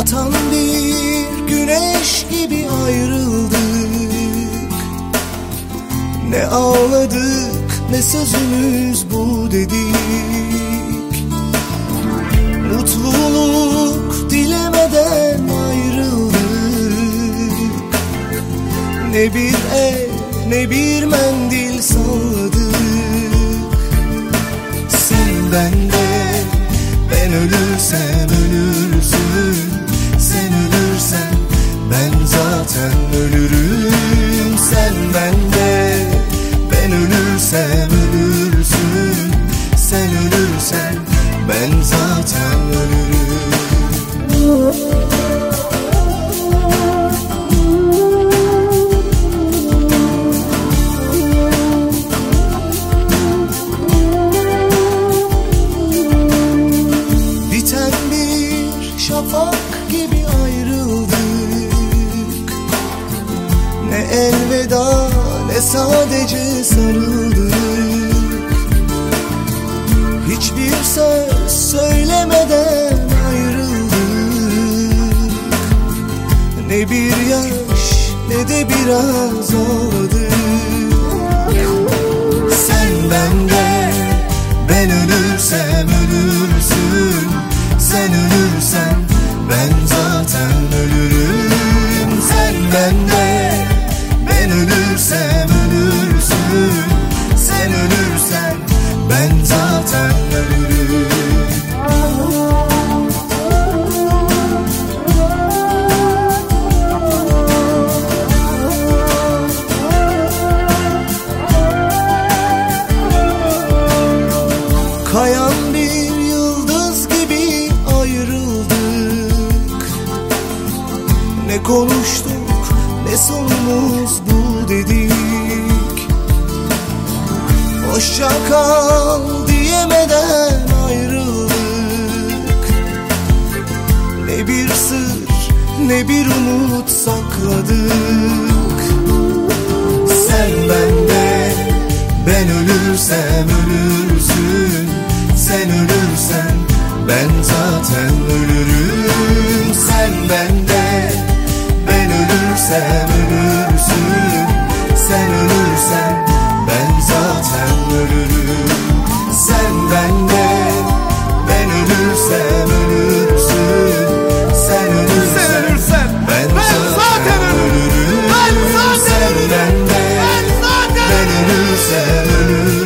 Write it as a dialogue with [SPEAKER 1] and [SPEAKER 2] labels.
[SPEAKER 1] Batan bir güneş gibi ayrıldık. Ne ağladık ne sözümüz bu dedik. Mutluluk dilemeden ayrıldık. Ne bir el ne bir mendil salladık ölürsem ölürsün. Sen ölürsen ben zaten ölürüm. Biten bir şafak gibi ayrıldık. Ne elveda sadece sarıldık Hiçbir söz söylemeden ayrıldık Ne bir yaş ne de biraz ağladık Sen bende ölürsem ölürsün Sen ölürsen ben zaten ölürüm. Kayan bir yıldız gibi ayrıldık. Ne konuştuk ne sonumuz bu dedik. Hoşça kal diyemeden ayrıldık. Ne bir sır ne bir umut sakladık. Sen bende ben ölürsem ölürsün. Sen ölürsen ben zaten ölürüm. Sen bende sen ölürsün, sen ölürsen ben zaten ölürüm. Sen benden sen ölürsen ben zaten ölürüm. Sen bende, ben ölürsem ölürsün, sen ölürsen, ben zaten ölürüm.